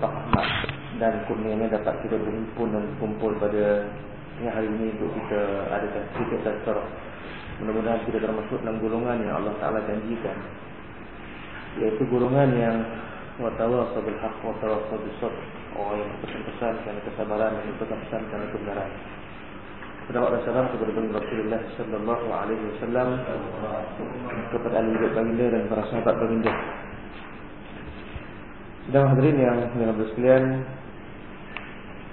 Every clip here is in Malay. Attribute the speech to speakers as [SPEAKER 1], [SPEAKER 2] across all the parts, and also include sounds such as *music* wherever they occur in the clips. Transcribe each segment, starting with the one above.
[SPEAKER 1] Taala dan kurnianya dapat kita berhimpun dan berkumpul pada hari ini untuk kita adakan sedikit tazkirah. Mudah-mudahan kita termasuk dalam golongan yang Allah Taala janjikan. Yaitu golongan yang wa haqq wa sabr. Orang yang pesan-pesan kerana kesabaran dan pesan-pesan kerana kebenaran. Salawat dan salam kepada Rasulullah sallallahu alaihi wasallam kepada ahli baginda dan para sahabat baginda. Sedang hadirin yang dimuliakan sekalian,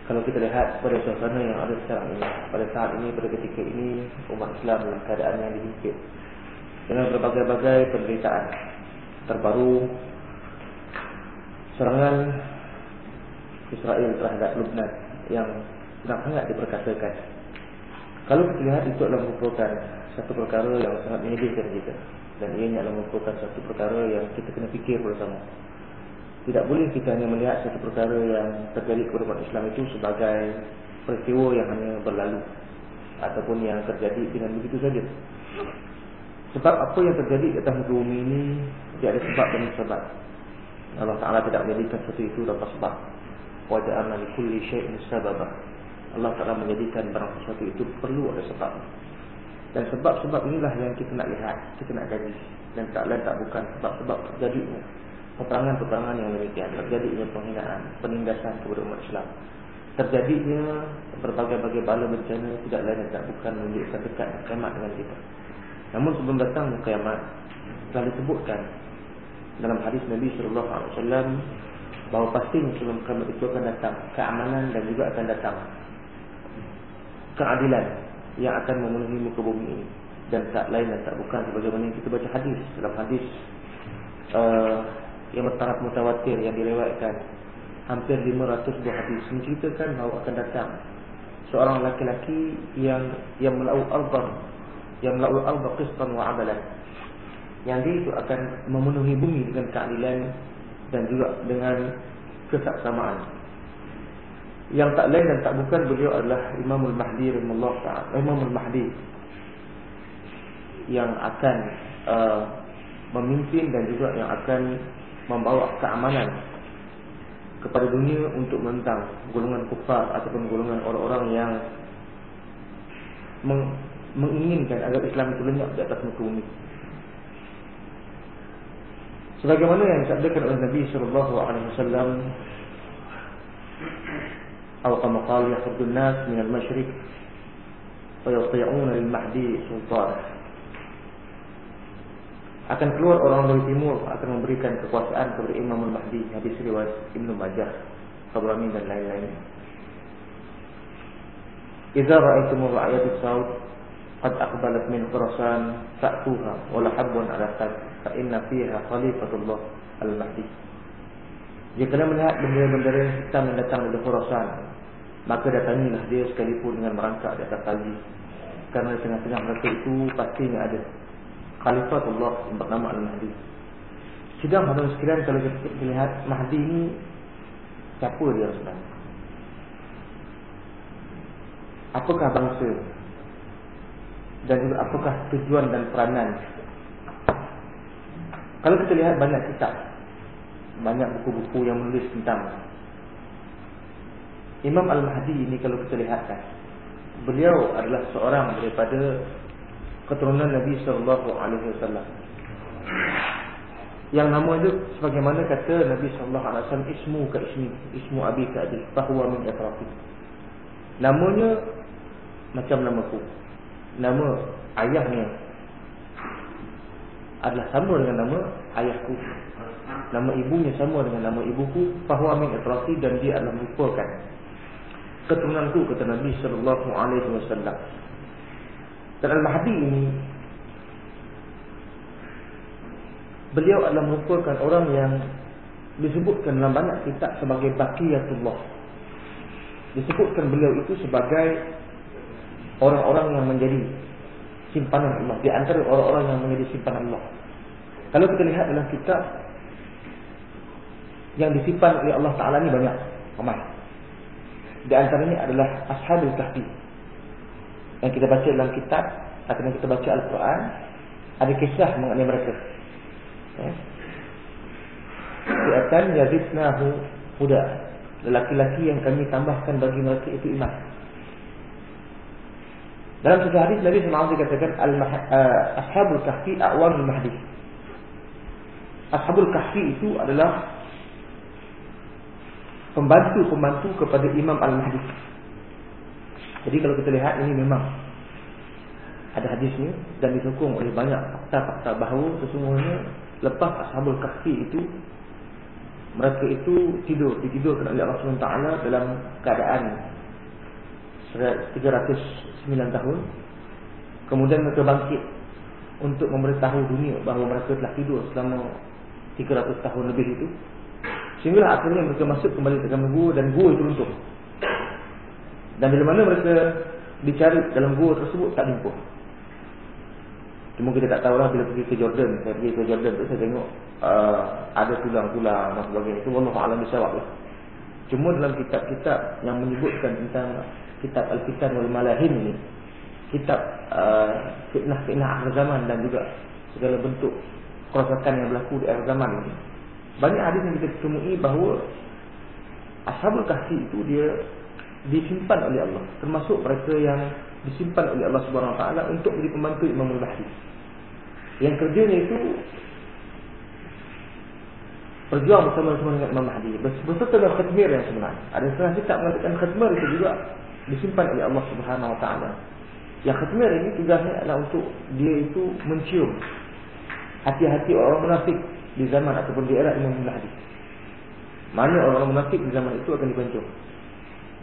[SPEAKER 1] kalau kita lihat pada suasana yang ada sekarang ini, pada saat ini, pada ketika ini, umat Islam dalam keadaan yang dihimpit dengan berbagai-bagai penderitaan terbaru, serangan Israel terhadap Lebanon yang sangat-sangat diperkatakan. Kalau kita lihat itu adalah merupakan satu perkara yang sangat menyedihkan kita dan ianya adalah merupakan satu perkara yang kita kena fikir bersama. Tidak boleh kita hanya melihat satu perkara yang terjadi kepada umat Islam itu sebagai peristiwa yang hanya berlalu ataupun yang terjadi dengan begitu saja. Sebab apa yang terjadi di atas bumi ini tidak ada sebab dan sebab. Allah Taala tidak menjadikan sesuatu itu tanpa sebab. Wajah amal kulli syai'in sababa. Allah Taala menjadikan barang sesuatu itu perlu ada sebab. Dan sebab-sebab inilah yang kita nak lihat, kita nak kaji dan tak lain tak bukan sebab-sebab terjadinya peperangan-peperangan yang demikian terjadinya penghinaan, penindasan kepada umat Islam. Terjadinya berbagai-bagai bala bencana tidak lain dan tak bukan menunjukkan dekat kiamat dengan kita. Namun sebelum datang kiamat telah disebutkan dalam hadis Nabi sallallahu alaihi wasallam bahawa pasti sebelum kiamat itu akan datang keamanan dan juga akan datang keadilan yang akan memenuhi muka bumi ini. Dan tak lain dan tak bukan sebagaimana yang kita baca hadis. Dalam hadis uh, yang bertaraf mutawatir yang direwayatkan hampir 500 buah hadis menceritakan bahawa akan datang seorang laki-laki yang yang melau al-bar yang melau al-bar qistan wa adalan yang dia itu akan memenuhi bumi dengan keadilan dan juga dengan kesaksamaan yang tak lain dan tak bukan beliau adalah Imamul Mahdi rahimahullah taala Imamul Mahdi yang akan uh, memimpin dan juga yang akan membawa keamanan kepada dunia untuk menentang golongan kufar ataupun golongan orang-orang yang meng menginginkan agar Islam itu lenyap di atas muka bumi. Sebagaimana yang disabdakan oleh Nabi sallallahu alaihi wasallam kama qala yahdhu an-nas min al-mashriq fa yastati'una lil-mahdi sultan akan keluar orang dari timur akan memberikan kekuasaan kepada Imam Al-Mahdi. Hadis riwayat Ibnu Majah Tabrani dan lain-lain. Idza ra'aytum ra'ayat as-saud qad aqbalat min Khurasan fa'tuha wa la habbun 'ala sad fa inna fiha khalifatullah Al-Mahdi. Jika kalian melihat bendera-bendera hitam yang datang dari Khurasan maka datangilah dia sekalipun dengan merangkak di atas salji kerana tengah-tengah mereka itu pastinya ada Khalifatullah yang bernama Al-Mahdi. Sidang hadirin sekalian kalau kita lihat Mahdi ini siapa dia sebenarnya? Apakah bangsa? Dan juga apakah tujuan dan peranan? Kalau kita lihat banyak kitab, banyak buku-buku yang menulis tentang Imam Al-Mahdi ini kalau kita lihatkan, beliau adalah seorang daripada keturunan Nabi sallallahu alaihi wasallam. Yang nama itu sebagaimana kata Nabi sallallahu alaihi wasallam ismu ka ismi, ismu abi ka abi, bahwa min atrafi. Namanya macam namaku. Nama ayahnya adalah sama dengan nama ayahku. Nama ibunya sama dengan nama ibuku, bahwa min atrafi dan dia adalah merupakan keturunanku kata Nabi sallallahu alaihi wasallam. Dan Al-Mahdi ini Beliau adalah merupakan orang yang Disebutkan dalam banyak kitab sebagai Baqiyatullah. Disebutkan beliau itu sebagai Orang-orang yang menjadi Simpanan Allah. Di antara orang-orang yang menjadi simpanan Allah. Kalau kita lihat dalam kitab Yang disimpan oleh Allah Ta'ala ini banyak. Ramai Di antaranya adalah Ashabul Kahfi. Yang kita baca dalam kitab Akhirnya kita baca Al-Quran Ada kisah mengenai mereka. Ya. Fi'atan yadidnahu huda. Lelaki-lelaki yang kami tambahkan bagi mereka itu iman. Dalam satu hadis Nabi SAW dikatakan uh, Ashabul kahfi a'wamul mahdi. Ashabul kahfi itu adalah Pembantu-pembantu kepada Imam Al-Mahdi. Jadi kalau kita lihat ini memang Ada hadisnya Dan disokong oleh banyak fakta-fakta bahawa Sesungguhnya lepas Ashabul kahfi itu mereka itu tidur ditidurkan oleh Allah SWT dalam keadaan 309 tahun. Kemudian mereka bangkit untuk memberitahu dunia bahawa mereka telah tidur selama 300 tahun lebih itu sehinggalah akhirnya mereka masuk kembali ke dalam gua dan gua itu runtuh. Dan bila mana mereka dicari dalam gua tersebut tak jumpa. Cuma kita tak tahulah bila pergi ke Jordan. Saya pergi ke Jordan tu saya tengok uh, Ada tulang-tulang dan sebagainya. Itu Allah Alam Bisawab lah Cuma dalam kitab-kitab yang menyebutkan tentang Kitab Al-Fitan wal Malahin ini Kitab uh, fitnah-fitnah akhir zaman dan juga Segala bentuk kerosakan yang berlaku di akhir zaman ini Banyak hadis yang kita temui bahawa Ashabul Kahfi itu dia disimpan oleh Allah Termasuk mereka yang disimpan oleh Allah Subhanahu Wa Taala untuk menjadi pembantu Imam Al-Mahdi. Yang kerjanya itu berjuang dengan Imam Mahdi. Beserta dengan khidmir yang sebenarnya. Ada setengah kitab mengatakan khidmir itu juga disimpan oleh Allah Subhanahu Taala. Yang khidmir ini tugasnya adalah untuk dia itu mencium hati-hati orang munafik di zaman ataupun di era Imam Mahdi. Mana orang munafik di zaman itu akan dibancung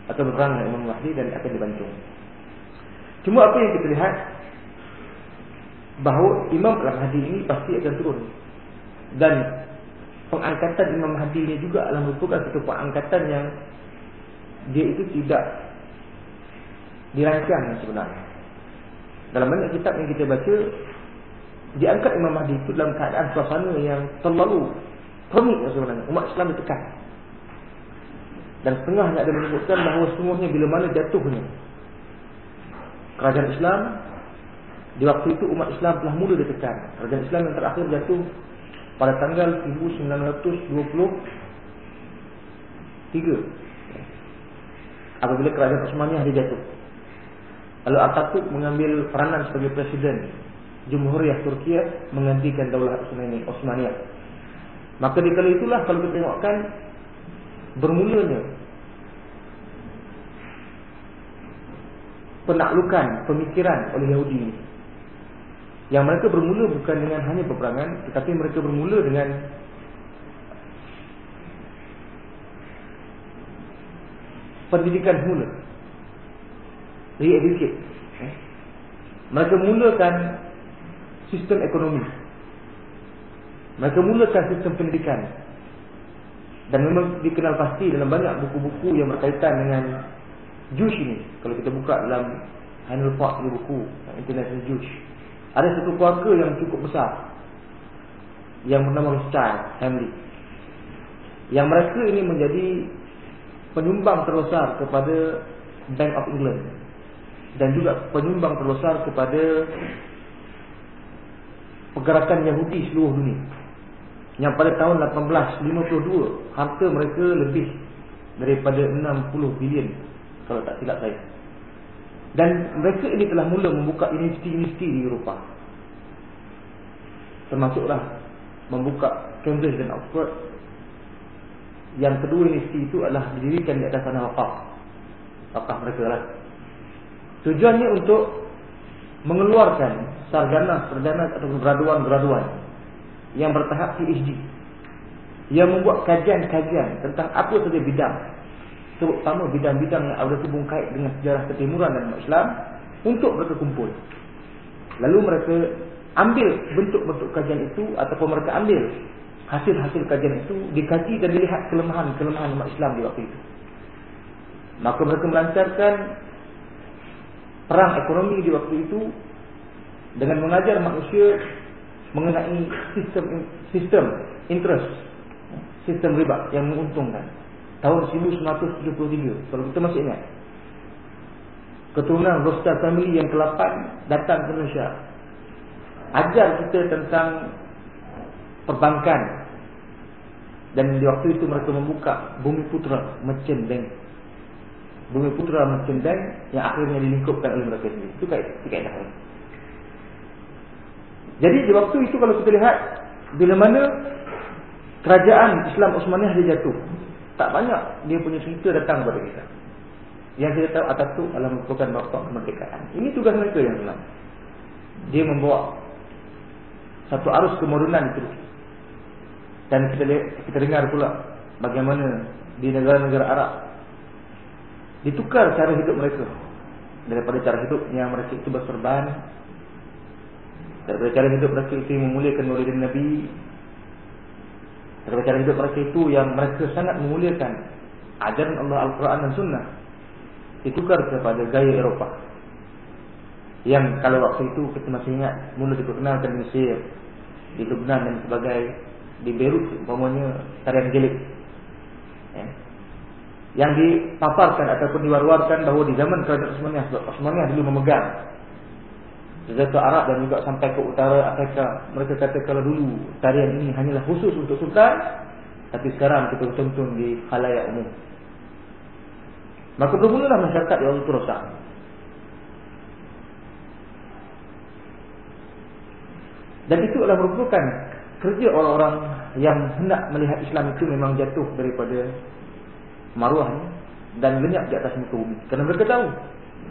[SPEAKER 1] atau berperang dengan Imam Mahdi dan akan dibancung. Cuma apa yang kita lihat bahawa Imam Al-Mahdi ini pasti akan turun. Dan pengangkatan Imam Mahdi ini juga adalah merupakan satu pengangkatan yang dia itu tidak dirancang sebenarnya. Dalam banyak kitab yang kita baca diangkat Imam Mahdi itu dalam keadaan suasana yang terlalu rumit sebenarnya. Umat Islam ditekan. Dan setengahnya ada menyebutkan bahawa semuanya bila mana jatuhnya kerajaan Islam di waktu itu umat Islam telah mula ditekan. Kerajaan Islam yang terakhir jatuh pada tanggal 1923. Apabila kerajaan Osmaniyah dia jatuh. Lalu Atatürk mengambil peranan sebagai presiden Jumhuriyah Turki menggantikan Daulah Osmaniyah. Maka di kala itulah kalau kita tengokkan bermulanya penaklukan pemikiran oleh Yahudi. Yang mereka bermula bukan dengan hanya peperangan tetapi mereka bermula dengan pendidikan semula. Re-educate. Eh? Mereka mulakan sistem ekonomi. Mereka mulakan sistem pendidikan. Dan memang dikenal pasti dalam banyak buku-buku yang berkaitan dengan Jush ini. Kalau kita buka dalam Handle Park ni buku International Jush Ada satu keluarga yang cukup besar. Yang bernama Rothschild Family. Yang mereka ini menjadi Penyumbang terbesar kepada Bank of England. Dan juga penyumbang terbesar kepada Pergerakan Yahudi seluruh dunia Yang pada tahun 1852 Harta mereka lebih Daripada 60 bilion kalau tak silap saya. Dan mereka ini telah mula membuka universiti-universiti di Eropah. Termasuklah membuka Cambridge dan Oxford. Yang kedua universiti itu adalah didirikan di atas tanah wakaf. Wakaf mereka lah. Tujuannya untuk mengeluarkan sarjana-sarjana atau graduan-graduan yang bertahap PhD. Yang membuat kajian-kajian tentang apa saja bidang terutama bidang-bidang yang ada hubung kait dengan sejarah ketimuran dan Islam untuk mereka kumpul. Lalu mereka ambil bentuk-bentuk kajian itu ataupun mereka ambil hasil-hasil kajian itu dikaji dan dilihat kelemahan-kelemahan umat Islam di waktu itu. Maka mereka melancarkan perang ekonomi di waktu itu dengan mengajar manusia mengenai sistem sistem interest, sistem riba yang menguntungkan tahun 1973 kalau kita masih ingat keturunan Rostar family yang ke-8 datang ke Malaysia. Ajar kita tentang perbankan. Dan di waktu itu mereka membuka Bumi Putra Merchant Bank. Bumi Putra Merchant Bank yang akhirnya dilingkupkan oleh mereka sendiri. Itu kaedah. Jadi di waktu itu kalau kita lihat bila mana kerajaan Islam Osmaniyah dia jatuh. Tak banyak dia punya cerita datang kepada kita. Yang kita tahu Atatürk adalah merupakan bapa kemerdekaan. Ini tugas mereka yang senang. Dia membawa satu arus kemodernan itu. Dan kita kita dengar pula bagaimana di negara-negara Arab ditukar cara hidup mereka daripada cara hidup yang mereka itu berserban daripada cara hidup mereka itu memuliakan Maulid Nabi. Daripada cara hidup mereka itu yang mereka sangat memuliakan ajaran Allah Al-Quran dan Sunnah. Ditukar kepada gaya Eropah. Yang kalau waktu itu kita masih ingat mula diperkenalkan di Mesir di Lebanon dan sebagainya di Beirut umpamanya tarian gelik ya. yang dipaparkan ataupun diwar-warkan bahawa di zaman kerajaan Osmaniyah Osmaniyah dulu memegang Sejahtera Arab dan juga sampai ke utara Afrika Mereka kata kalau dulu tarian ini hanyalah khusus untuk sultan Tapi sekarang kita tonton di khalayak umum. Maka bermulalah masyarakat yang itu rosak. Dan itu adalah merupakan kerja orang-orang yang hendak melihat Islam itu memang jatuh daripada maruahnya Dan lenyap di atas muka bumi. Kerana mereka tahu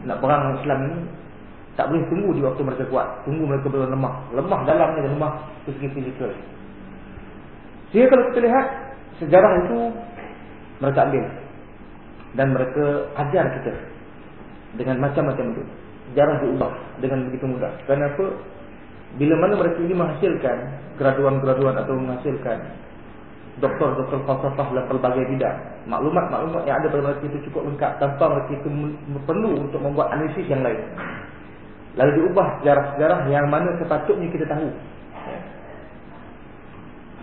[SPEAKER 1] nak perang Islam ini tak boleh tunggu di waktu mereka kuat. Tunggu mereka betul lemah. Lemah dalamnya dan lemah ke segi fizikal. Sehingga kalau kita lihat sejarah itu mereka ambil. Dan mereka ajar kita. Dengan macam-macam itu. Sejarah diubah dengan begitu mudah. Kenapa? Bila mana mereka ini menghasilkan graduan-graduan atau menghasilkan doktor-doktor falsafah dalam pelbagai bidang. Maklumat-maklumat yang ada pada mereka itu cukup lengkap tanpa mereka itu perlu untuk membuat analisis yang lain. Lalu diubah sejarah-sejarah yang mana sepatutnya kita tahu.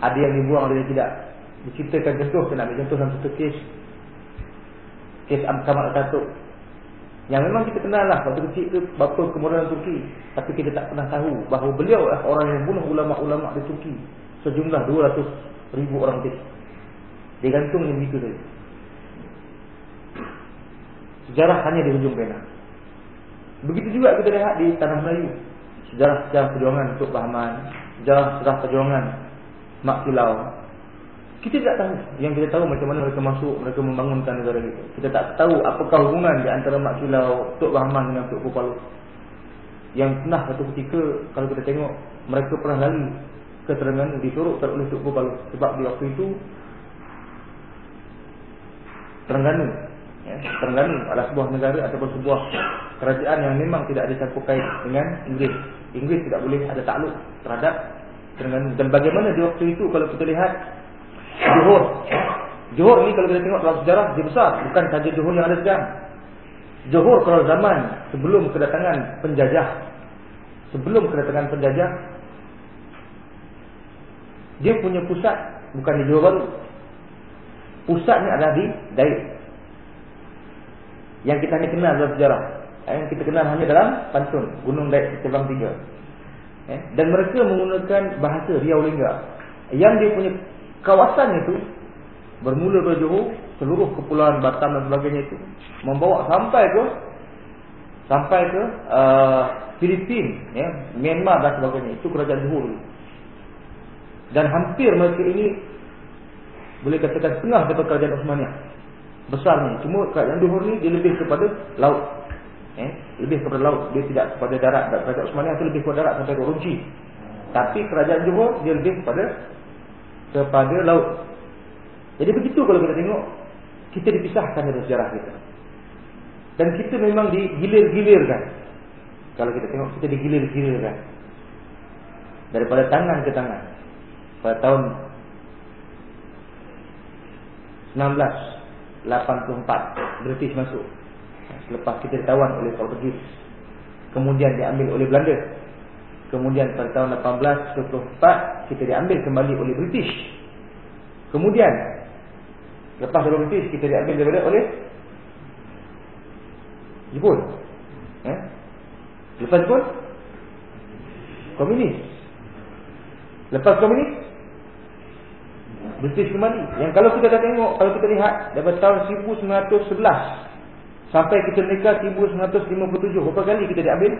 [SPEAKER 1] Ada yang dibuang, ada yang tidak. Diceritakan contoh, kita ambil contoh satu kes. Kes Kamal Ataturk. Yang memang kita kenal lah, waktu kecil itu bapa kemudian Turki. Tapi kita tak pernah tahu bahawa beliau adalah orang yang bunuh ulama-ulama di Turki. Sejumlah 200 ribu orang kes. Dia gantung yang begitu. Sejarah hanya di hujung pena. Begitu juga kita lihat di tanah Melayu. Sejarah-sejarah perjuangan untuk Bahman. Sejarah-sejarah perjuangan Mak Kilau. Kita tidak tahu. Yang kita tahu macam mana mereka masuk, mereka membangunkan negara kita. Kita tak tahu apakah hubungan di antara Mak Kilau, Tok Bahman dengan Tok Kupalu. Yang pernah satu ketika, kalau kita tengok, mereka pernah lari ke Terengganu, disuruh oleh Tok Kupalu. Sebab di waktu itu, Terengganu ya, Terengganu adalah sebuah negara ataupun sebuah kerajaan yang memang tidak ada campur kait dengan Inggeris. Inggeris tidak boleh ada takluk terhadap Terengganu. Dan bagaimana di waktu itu kalau kita lihat Johor. Ya, Johor ni kalau kita tengok dalam sejarah dia besar. Bukan saja Johor yang ada sekarang. Johor kalau zaman sebelum kedatangan penjajah. Sebelum kedatangan penjajah. Dia punya pusat bukan di Johor baru. Pusatnya adalah di Daik. Yang kita hanya kenal dalam sejarah. Eh, Yang kita kenal hanya dalam pantun Gunung Daik Terbang Tiga. Eh, Dan mereka menggunakan bahasa Riau Lingga. Yang dia punya kawasan itu Bermula ke Johor Seluruh kepulauan Batam dan sebagainya itu Membawa sampai ke Sampai ke uh, Filipin ya, Myanmar dan sebagainya. Itu kerajaan Johor Dan hampir mereka ini Boleh katakan setengah daripada kerajaan Osmania besarnya. Cuma kerajaan Johor ni dia lebih kepada laut. Eh, lebih kepada laut, dia tidak kepada darat. Kerajaan Osmania itu lebih kepada darat sampai ke Runci. Tapi kerajaan Johor dia lebih kepada kepada laut. Jadi begitu kalau kita tengok kita dipisahkan dari sejarah kita. Dan kita memang digilir-gilirkan. Kalau kita tengok kita digilir-gilirkan. Daripada tangan ke tangan. Pada tahun 19 84 British masuk. Selepas kita ditawan oleh Portugis. Kemudian diambil oleh Belanda. Kemudian pada tahun 1824 Kita diambil kembali oleh British. Kemudian Lepas dari British kita diambil daripada oleh Jepun. Lepas pun komunis. Lepas komunis British kembali. Yang kalau kita dah tengok, kalau kita lihat daripada tahun 1911 sampai kita nikah 1957, berapa kali kita diambil?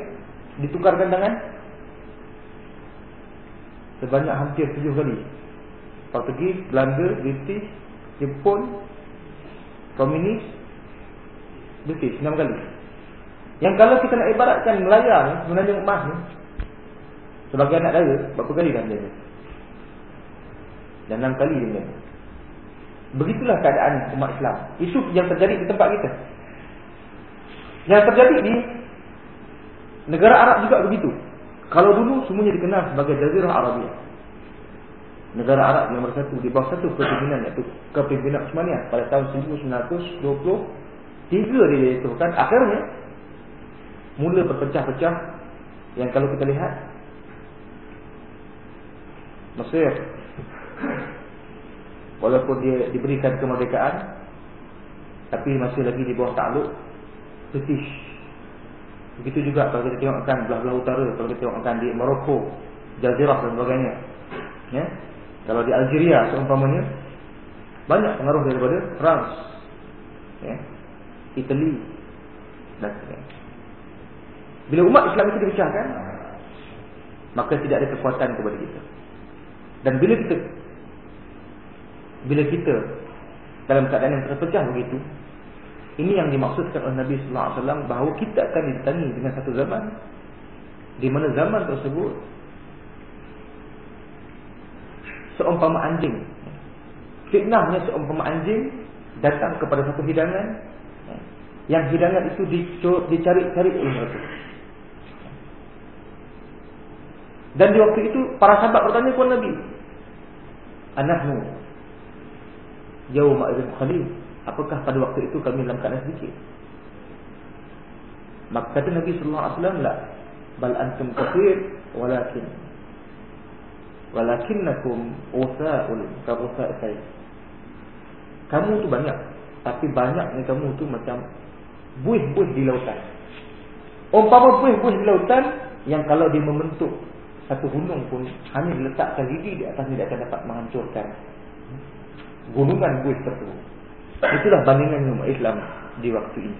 [SPEAKER 1] Ditukarkan tangan? Sebanyak hampir tujuh kali. Portugis, Belanda, British, Jepun, Komunis, British, enam kali. Yang kalau kita nak ibaratkan Melaya ni, sebenarnya emas ni, sebagai anak dara, berapa kali dah dia? Dan enam kali dia Begitulah keadaan umat Islam. Isu yang terjadi di tempat kita. Yang terjadi di negara Arab juga begitu. Kalau dulu semuanya dikenal sebagai Jazirah Arabia. Negara Arab yang bersatu di bawah satu kepimpinan iaitu kepimpinan Utsmaniyah pada tahun 1920 tiga dia itu kan akhirnya mula berpecah-pecah yang kalau kita lihat Mesir Walaupun dia diberikan kemerdekaan Tapi masih lagi di bawah takluk British Begitu juga kalau kita tengokkan belah-belah utara Kalau kita tengokkan di Morocco Jazirah dan sebagainya ya? Kalau di Algeria seumpamanya Banyak pengaruh daripada France ya? Italy dan sebagainya Bila umat Islam itu dipecahkan Maka tidak ada kekuatan kepada kita Dan bila kita bila kita dalam keadaan yang terpecah begitu ini yang dimaksudkan oleh Nabi sallallahu alaihi wasallam bahawa kita akan didatangi dengan satu zaman di mana zaman tersebut seumpama anjing fitnahnya seumpama anjing datang kepada satu hidangan yang hidangan itu dicari-cari oleh mereka. Dan di waktu itu para sahabat bertanya kepada Nabi anahnu Yaum Ibn Khalil. Apakah pada waktu itu kami dalam keadaan sedikit? Maka kata Nabi SAW La Bal antum kafir Walakin Walakinnakum Usa'ul Kabusa'ul saya Kamu tu banyak Tapi banyaknya kamu tu macam Buih-buih di lautan. Umpama buih-buih di lautan Yang kalau dia membentuk Satu gunung pun Hanya diletakkan lidi di atas Dia akan dapat menghancurkan gunungan buih tersebut. Itulah bandingan umat Islam di waktu ini.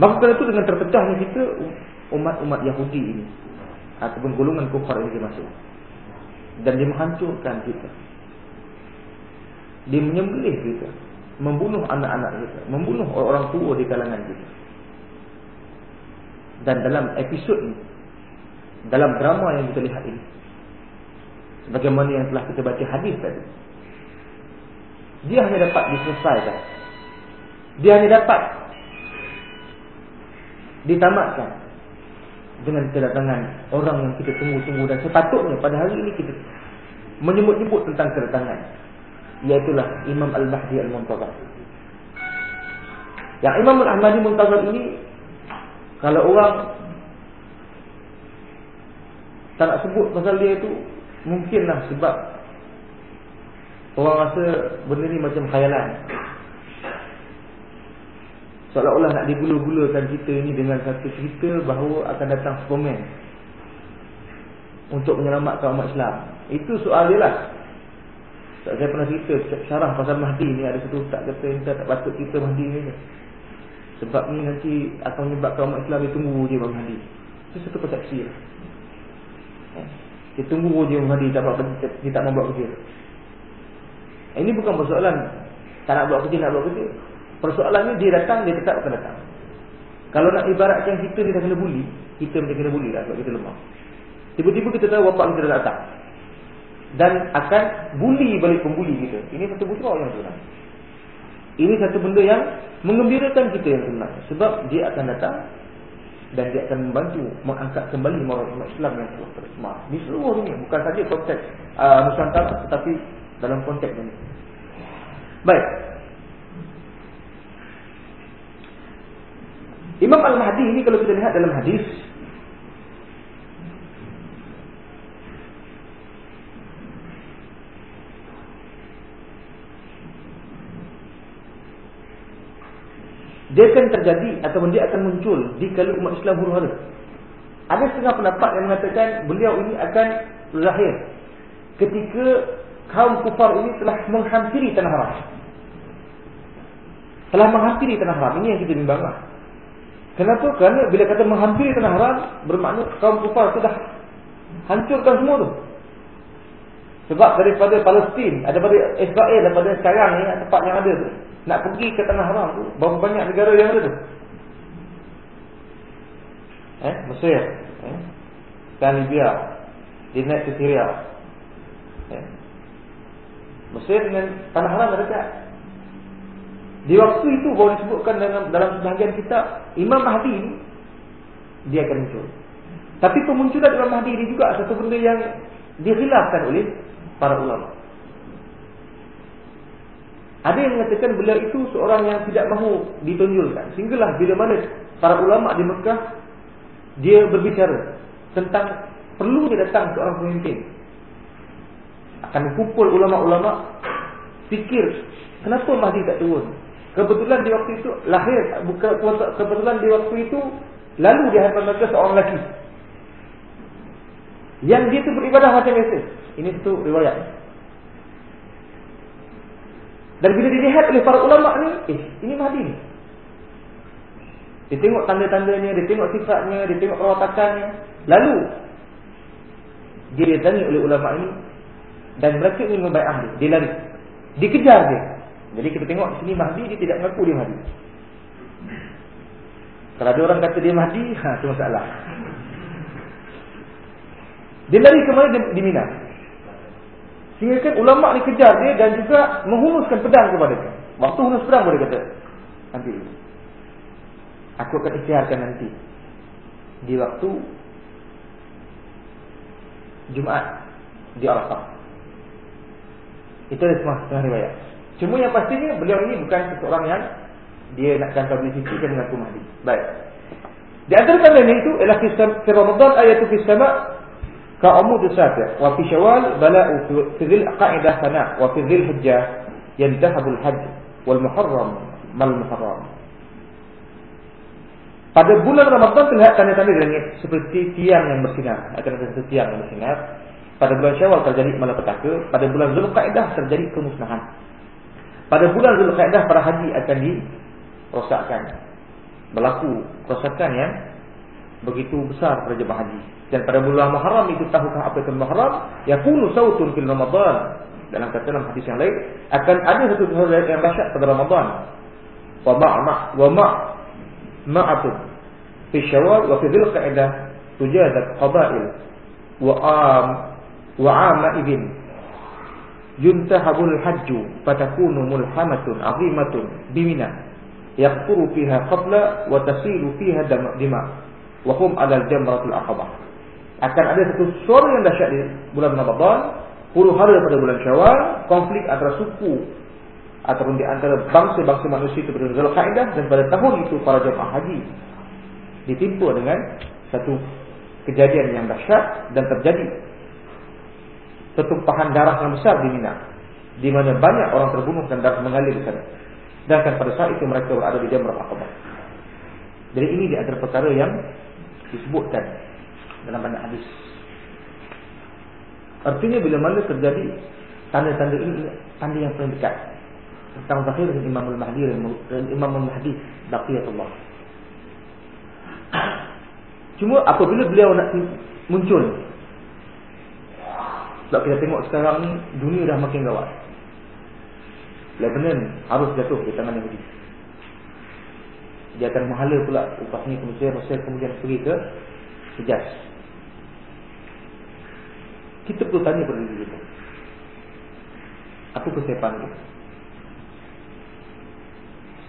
[SPEAKER 1] Kerana itu dengan terpecahnya kita umat-umat Yahudi ini ataupun golongan kufar ini dia masuk dan dia menghancurkan kita. Dia menyembelih kita, membunuh anak-anak kita, membunuh orang tua di kalangan kita. Dan dalam episod ini, dalam drama yang kita lihat ini, sebagaimana yang telah kita baca hadis tadi, dia hanya dapat diselesaikan. Dia hanya dapat ditamatkan dengan kedatangan orang yang kita tunggu-tunggu dan sepatutnya pada hari ini kita menyebut-nyebut tentang kedatangan iaitulah Imam Al-Mahdi Al-Muntazar. Yang Imam Al-Mahdi Al-Muntazar ini kalau orang tak nak sebut pasal dia itu mungkinlah sebab Orang rasa benda ni macam khayalan. Seolah-olah nak digula-gulakan cerita ini dengan satu cerita bahawa akan datang Superman Untuk menyelamatkan umat Islam. Itu soal dia lah. Saya pernah cerita syarah pasal Mahdi ni. Ada satu tak kata kita tak patut cerita Mahdi ni. Sebab ni nanti akan menyebabkan umat Islam dia tunggu je Mahdi. Itu satu persepsi lah. Eh, Dia tunggu je Mahdi dia tak mau buat kerja ini bukan persoalan tak nak buat kerja, nak buat kerja. Persoalannya dia datang, dia tetap akan datang. Kalau nak ibaratkan kita ni dah kena buli, kita mesti kena buli lah sebab kita lemah. Tiba-tiba kita tahu bapak kita dah datang. Dan akan buli balik pembuli kita. Ini satu busra yang sebenarnya. Ini satu benda yang mengembirakan kita yang sebenarnya. Sebab dia akan datang dan dia akan membantu mengangkat kembali moral Islam yang telah tersemar. Di seluruh dunia. Bukan saja konteks uh, Nusantara tetapi dalam konteks ini. Baik. Imam Al-Mahdi ini kalau kita lihat dalam hadis dia akan terjadi ataupun dia akan muncul di kalau umat Islam huru-hara. Ada setengah pendapat yang mengatakan beliau ini akan lahir ketika kaum kufar ini telah menghampiri tanah haram. Telah menghampiri tanah haram. Ini yang kita bimbangkan. Kenapa? Kerana bila kata menghampiri tanah haram, bermakna kaum kufar sudah hancurkan semua tu. Sebab daripada Palestin, daripada Israel, daripada sekarang ni, tempat yang ada tu, nak pergi ke tanah haram tu, berapa banyak negara yang ada tu? Eh, Mesir, eh, dan Libya, di naik ke Syria. Mesir dengan tanah haram dekat. Di waktu itu baru disebutkan dalam dalam sebahagian kitab Imam Mahdi ini dia akan muncul. Tapi kemunculan Imam Mahdi ini juga satu benda yang dikhilafkan oleh para ulama. Ada yang mengatakan beliau itu seorang yang tidak mahu ditunjulkan. Sehinggalah bila mana para ulama di Mekah dia berbicara tentang perlu dia datang seorang pemimpin. Akan kumpul ulama-ulama fikir kenapa Mahdi tak turun? Kebetulan di waktu itu lahir bukan kebetulan di waktu itu lalu di hadapan mereka seorang lelaki. Yang dia tu beribadah macam biasa. Ini tu riwayat. Dan bila dilihat oleh para ulama ni, eh ini Mahdi ni. Dia tengok tanda-tandanya, dia tengok sifatnya, dia tengok perwatakannya. Lalu dia ditanya oleh ulama ini dan mereka ingin membaiat dia. Dia lari. Dikejar dia. Jadi kita tengok di sini Mahdi dia tidak mengaku dia Mahdi. Kalau ada orang kata dia Mahdi, *laughs* ha itu masalah. Dia lari ke mana di Mina. Sehingga kan ulama ni kejar dia dan juga menghunuskan pedang kepada dia. Waktu hunus pedang boleh kata. Nanti. Aku akan isytiharkan nanti. Di waktu Jumaat di Arafah. Itu adalah semua setengah riwayat. Cuma yang pastinya beliau ini bukan seseorang yang dia nakkan publicity dan mengaku Mahdi. Baik. Di antara kalian itu ialah fi Ramadan ayat fi sama ka'umud safi' wa fi syawal bala'u fi dhil qa'idah sana wa fi dhil hujjah yantahabul hajj wal muharram mal muharram. Pada bulan Ramadan terlihat tanda-tanda langit seperti tiang yang bersinar. Akan ada tiang yang bersinar. Pada bulan Syawal terjadi malapetaka. Pada bulan Zulqaidah terjadi kemusnahan. Pada bulan Zulqaidah para haji akan dirosakkan. Berlaku kerosakan yang begitu besar pada jemaah haji. Dan pada bulan Muharram itu tahukah apa itu Muharram? Yakunu sautun fil Ramadan. Dalam kata dalam hadis yang lain akan ada satu hal yang dahsyat pada Ramadan. Wa ma'a wa ma' ma'atun fi syawal wa fi dhil qa'idah tujadat qabail wa am wa amma idin. Yuntahabul hajju fatakunu mulhamatun azimatun bimina. Yaqturu fiha qabla wa tasilu fiha dima. Wa hum ala al-jamratul aqabah. Akan ada satu suara yang dahsyat di bulan Ramadan puluh hari pada bulan Syawal konflik antara suku ataupun di antara bangsa-bangsa manusia itu berdua Zulkaidah dan pada tahun itu para jemaah haji ditimpa dengan satu kejadian yang dahsyat dan terjadi pertumpahan darah yang besar di Mina di mana banyak orang terbunuh dan darah mengalir di sana. Dan pada saat itu mereka berada di Jamrah Aqabah jadi ini di antara perkara yang disebutkan dalam banyak hadis. Artinya bila mana terjadi tanda-tanda ini tanda yang paling dekat. Tentang zahir dengan Imam Al-Mahdi dan Imam Al-Mahdi baqiyatullah. Cuma apabila beliau nak muncul sebab kita tengok sekarang ni dunia dah makin gawat. Lebanon harus jatuh di tangan Yahudi. Dia akan menghala pula lepas ni ke Mesir, Mesir kemudian pergi ke Hijaz. Kita perlu tanya pada diri kita. Apa kesiapan kita?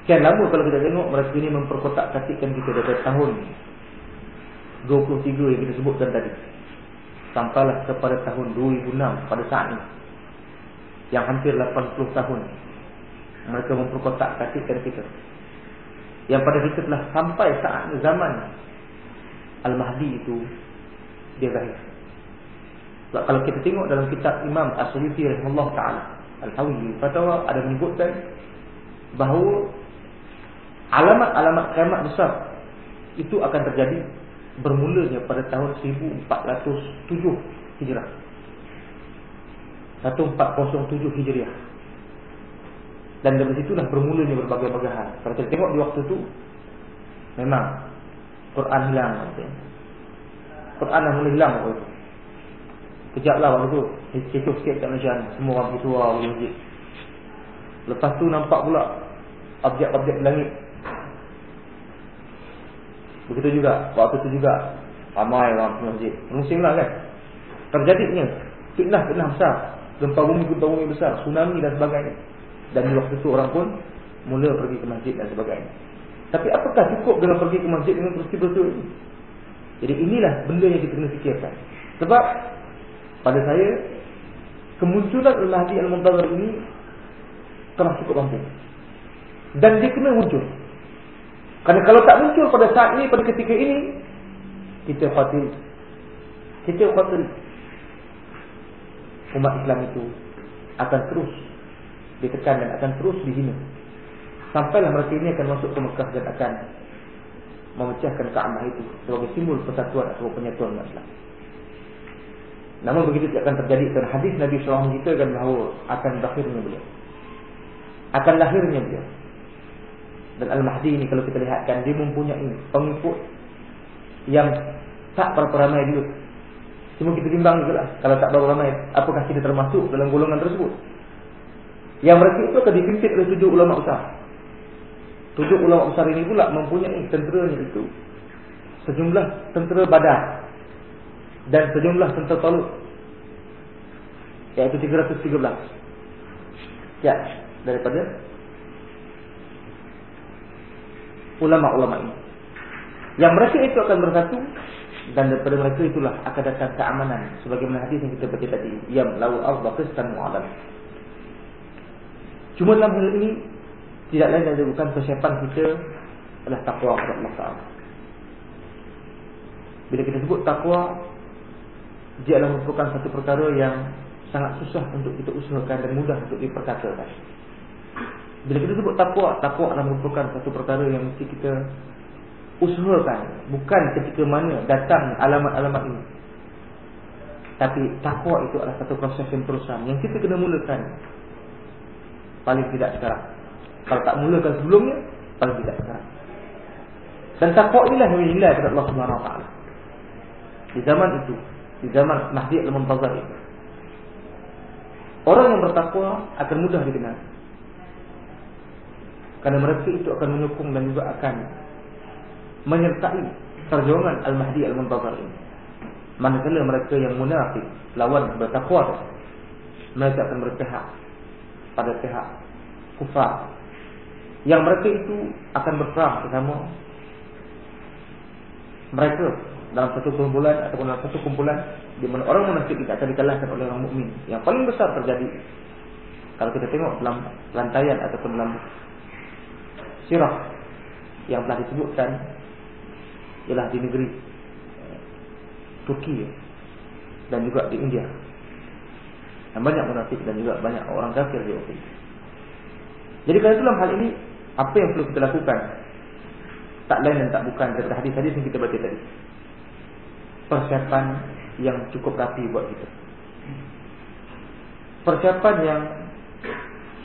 [SPEAKER 1] Sekian lama kalau kita tengok mereka ini memperkotak kasihkan kita dari tahun 23 yang kita sebutkan tadi. Sampailah kepada tahun 2006 pada saat ini. Yang hampir 80 tahun. Mereka memperkotak kasihkan kita. Yang pada kita telah sampai saat zaman Al-Mahdi itu dia lahir. Sebab kalau kita tengok dalam kitab Imam As-Suyuti rahimahullah ta'ala Al-Hawi Fatwa ada menyebutkan bahawa alamat-alamat kiamat besar itu akan terjadi bermulanya pada tahun 1407 Hijrah. 1407 Hijriah. Dan dari situlah bermulanya berbagai-bagai hal. Kalau kita tengok di waktu itu memang Quran hilang. Quran dah mula hilang waktu itu. Kejaplah waktu itu, cecoh sikit kat Malaysia ni. Semua orang masjid. Lepas tu nampak pula objek-objek langit. Begitu juga, waktu itu juga ramai orang pergi masjid. Muslimlah kan. Terjadinya fitnah-fitnah besar. Gempa bumi, gempa bumi besar, tsunami dan sebagainya. Dan di waktu itu orang pun mula pergi ke masjid dan sebagainya. Tapi apakah cukup dengan pergi ke masjid dengan peristiwa itu? Jadi inilah benda yang kita kena fikirkan. Sebab pada saya kemunculan Al-Mahdi Al-Muntazir ini telah cukup mampu. Dan dia kena muncul. Karena kalau tak muncul pada saat ini, pada ketika ini, kita khawatir. Kita khawatir. Umat Islam itu akan terus ditekan dan akan terus dihina. Sampailah mereka ini akan masuk ke Mekah dan akan memecahkan Kaabah itu sebagai simbol persatuan atau penyatuan umat Islam. Namun begitu tidak akan terjadi kerana hadis Nabi SAW menceritakan bahawa akan lahirnya beliau. Akan lahirnya beliau. Dan Al-Mahdi ini kalau kita lihatkan dia mempunyai pengikut yang tak berapa ramai dulu. Cuma kita timbang juga lah. Kalau tak berapa ramai, apakah kita termasuk dalam golongan tersebut? Yang mereka itu akan dipimpin oleh tujuh ulama besar. Tujuh ulama besar ini pula mempunyai tenteranya itu. Sejumlah tentera badar. Dan sejumlah tentera talut. Iaitu 313. Ya, daripada ulama-ulama ini. Yang mereka itu akan bersatu dan daripada mereka itulah akan datang keamanan sebagaimana hadis yang kita baca tadi yam lau arda qistan mu'adab Cuma dalam hal ini tidak lain dan bukan persiapan kita adalah takwa kepada Allah Taala. Bila kita sebut takwa, dia adalah merupakan satu perkara yang sangat susah untuk kita usahakan dan mudah untuk diperkatakan. Bila kita sebut takwa, takwa adalah merupakan satu perkara yang mesti kita usahakan. Bukan ketika mana datang alamat-alamat ini. Tapi takwa itu adalah satu proses yang terusan yang kita kena mulakan. Paling tidak sekarang. Kalau tak mulakan sebelumnya Paling tidak sekarang. Dan takwa inilah yang nilai kepada Allah SWT Di zaman itu Di zaman Mahdi al-Muntazar itu Orang yang bertakwa akan mudah dikenal Karena mereka itu akan menyokong dan juga akan Menyertai perjuangan Al-Mahdi al-Muntazar ini. Manakala mereka yang munafik Lawan bertakwa Mereka akan berpihak pada pihak kufar. Yang mereka itu akan berperang bersama mereka dalam satu kumpulan ataupun dalam satu kumpulan di mana orang munafik tidak akan dikalahkan oleh orang mukmin. Yang paling besar terjadi kalau kita tengok dalam rantaian ataupun dalam sirah yang telah disebutkan ialah di negeri Turki dan juga di India dan banyak munafik dan juga banyak orang kafir di waktu. Jadi kalau dalam hal ini, apa yang perlu kita lakukan? Tak lain dan tak bukan daripada hadis-hadis yang kita baca tadi. Persiapan yang cukup rapi buat kita. Persiapan yang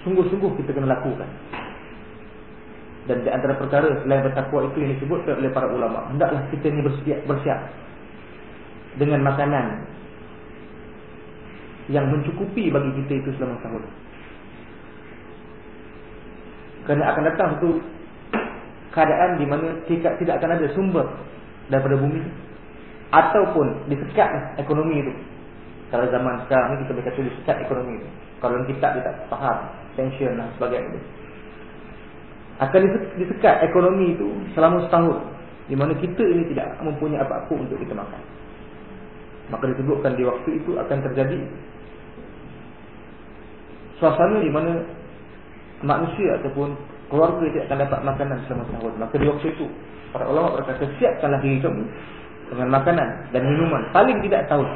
[SPEAKER 1] sungguh-sungguh kita kena lakukan. Dan di antara perkara selain bertakwa itu yang disebut oleh para ulama. Hendaklah kita ini bersiap, bersiap dengan makanan yang mencukupi bagi kita itu selama tahun. Kerana akan datang satu keadaan di mana tidak, tidak akan ada sumber daripada bumi ataupun disekat ekonomi itu. Kalau zaman sekarang ini kita boleh kata disekat ekonomi itu. Kalau kita tidak faham pension dan sebagainya. Akan disekat ekonomi itu selama setahun. Di mana kita ini tidak mempunyai apa-apa untuk kita makan. Maka disebutkan di waktu itu akan terjadi suasana di mana manusia ataupun keluarga tidak akan dapat makanan selama tahun. Maka di waktu itu, para ulama berkata, siapkanlah diri kamu dengan makanan dan minuman. Paling tidak tahun.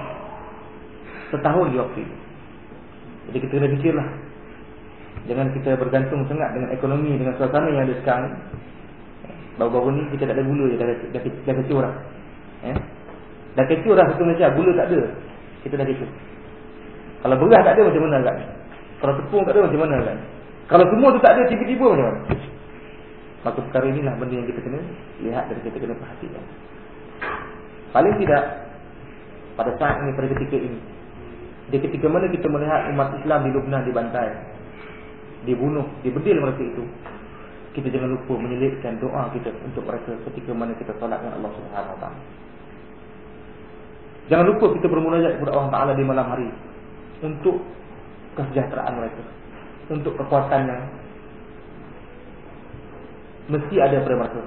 [SPEAKER 1] Setahun di waktu itu. Jadi kita kena fikirlah. Jangan kita bergantung sangat dengan ekonomi, dengan suasana yang ada sekarang. Baru-baru ni kita tak ada gula je, dah, dah, dah, kecil orang. Eh? Dah kecoh dah satu Malaysia, gula tak ada. Kita dah kecoh. Kalau beras tak ada macam mana kan? Kalau tepung tak ada macam mana kan? Kalau semua tu tak ada tiba-tiba macam mana? Maka perkara inilah benda yang kita kena lihat dan kita kena perhatikan. Paling tidak pada saat ini pada ketika ini di ketika mana kita melihat umat Islam di Lubnan dibantai dibunuh, dibedil mereka itu kita jangan lupa menyelitkan doa kita untuk mereka ketika mana kita solat dengan Allah Subhanahu Taala. Jangan lupa kita bermunajat kepada Allah Taala di malam hari untuk kesejahteraan mereka, untuk kekuatan yang mesti ada pada mereka.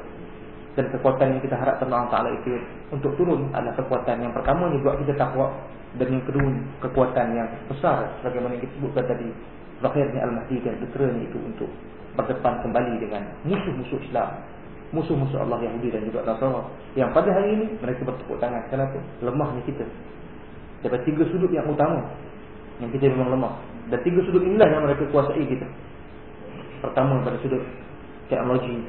[SPEAKER 1] Dan kekuatan yang kita harapkan Allah Taala itu untuk turun adalah kekuatan yang pertama yang buat kita takwa dan yang kedua kekuatan yang besar sebagaimana yang kita sebutkan tadi lahirnya Al-Mahdi dan putranya itu untuk berdepan kembali dengan musuh-musuh Islam. Musuh-musuh Allah Yahudi dan juga Nasara yang pada hari ini mereka bertepuk tangan. Kenapa? lemahnya kita. Daripada tiga sudut yang utama yang kita memang lemah. Dan tiga sudut inilah yang mereka kuasai kita. Pertama pada sudut teknologi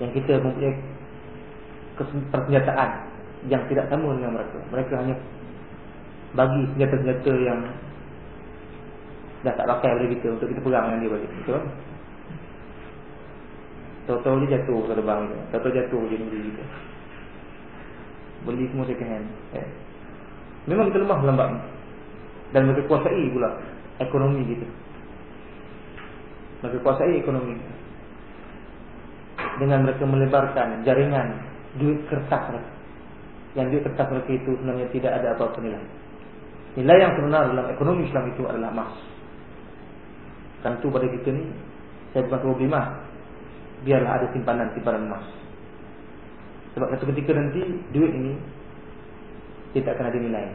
[SPEAKER 1] yang kita mempunyai persenjataan yang tidak sama dengan mereka. Mereka hanya bagi senjata-senjata yang dah tak pakai pada kita untuk kita pegang dengan dia balik. Betul? Tahu-tahu dia jatuh ke terbang dia. Tahu-tahu jatuh je negeri kita. Beli semua second hand. Eh. Memang kita lemah lambat. Dan mereka kuasai pula ekonomi kita. Mereka kuasai ekonomi kita. Dengan mereka melebarkan jaringan duit kertas mereka. Yang duit kertas mereka itu sebenarnya tidak ada apa-apa nilai. Nilai yang sebenar dalam ekonomi Islam itu adalah emas. Tentu pada kita ni Saya bukan suruh bimah Biarlah ada simpanan-simpanan emas. Sebab satu ketika nanti Duit ini Dia tak akan ada nilai.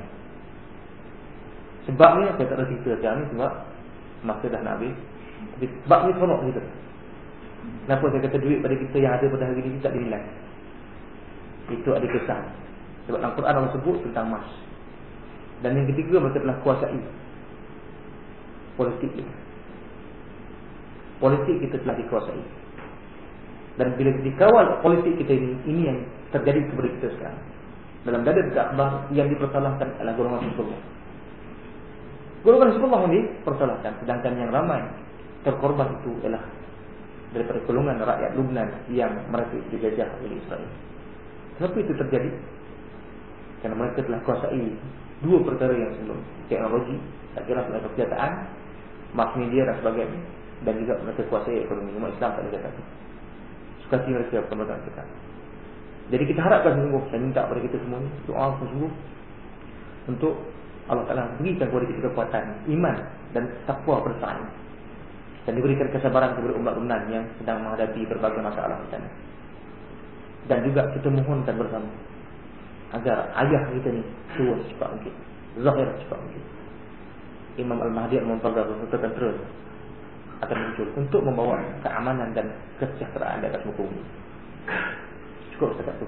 [SPEAKER 1] Sebabnya saya tak ada cerita sekarang ni Sebab masa dah nak habis. Tapi sebab ni seronok kita. Kenapa saya kata duit pada kita yang ada pada hari ini Tak dinilai Itu ada kesan. Sebab dalam Quran Allah sebut tentang emas. Dan yang ketiga mereka telah kuasai Politik kita politik kita telah dikuasai. Dan bila dikawal politik kita ini, ini yang terjadi kepada kita sekarang. Dalam dada akhbar yang dipersalahkan adalah golongan Rasulullah. Golongan Rasulullah ini dipersalahkan. Sedangkan yang ramai terkorban itu adalah daripada golongan rakyat Lubnan yang mereka dijajah oleh Israel. Kenapa itu terjadi? Karena mereka telah kuasai dua perkara yang sebelum. Teknologi, tak kira sebagai kesejahteraan, mass media dan sebagainya dan juga mereka kuasai ekonomi umat Islam tak ada kata. Suka hati mereka pemegang kita. Jadi kita harapkan sungguh saya minta kepada kita semua ni doa sungguh untuk Allah Taala berikan kepada kita kekuatan iman dan takwa bersama dan diberikan kesabaran kepada umat umat yang sedang menghadapi berbagai masalah di sana. Dan juga kita mohonkan bersama agar ayah kita ni tua cepat mungkin, zahir cepat mungkin. Imam Al-Mahdi Al-Muntazir tetap terus akan muncul untuk membawa keamanan dan kesejahteraan atas muka bumi. Cukup setakat itu.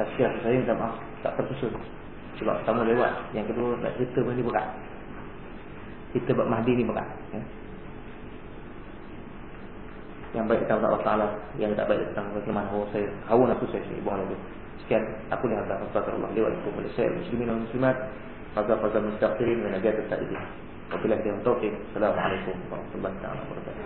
[SPEAKER 1] Kasihan saya minta maaf tak tersusun. Sebab pertama lewat. Yang kedua nak cerita pun ni berat. Kita buat Mahdi ni berat. Ya. Yang baik tentang Allah Ta'ala Yang tak baik tentang bagaimana hawa saya Hawa nafsu saya sendiri Buang lagi Sekian Aku lihat Allah Lewat itu boleh saya Muslimin dan Muslimat Fazal-fazal mustaqirin Dan nabiat tetap وبالله فيهم التوفيق. السلام عليكم ورحمة الله تعالى وبركاته